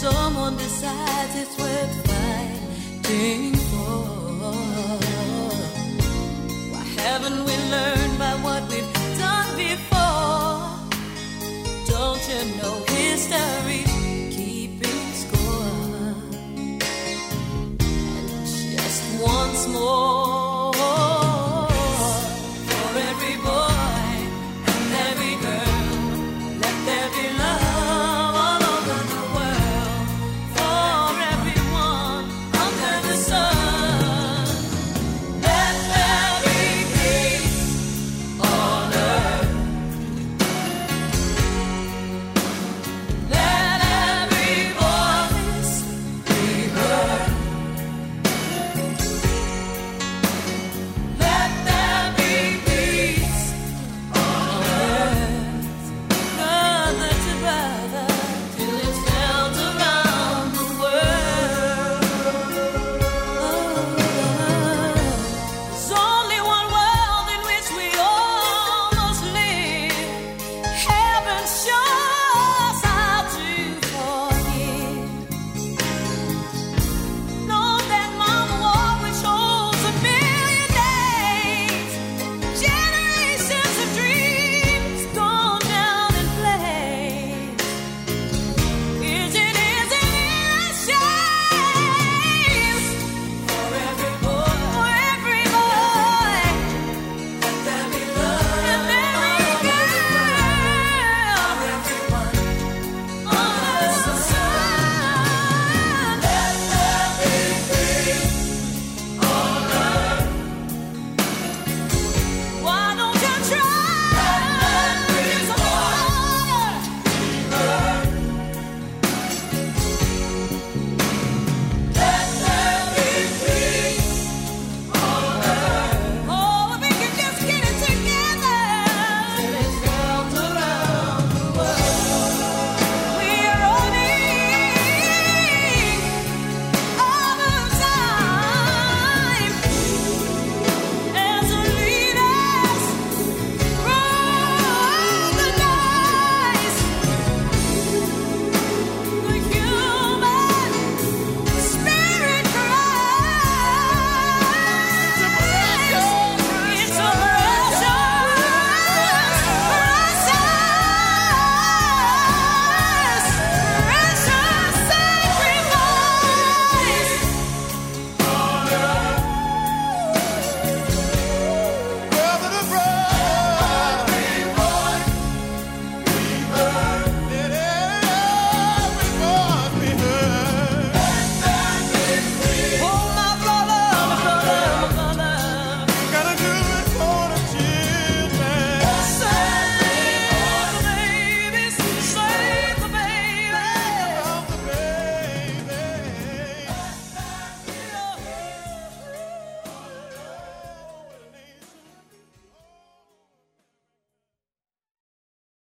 someone decides it's worth fighting for. Why haven't we learned by what we've done before? Don't you know history? Keeping score, and just once more.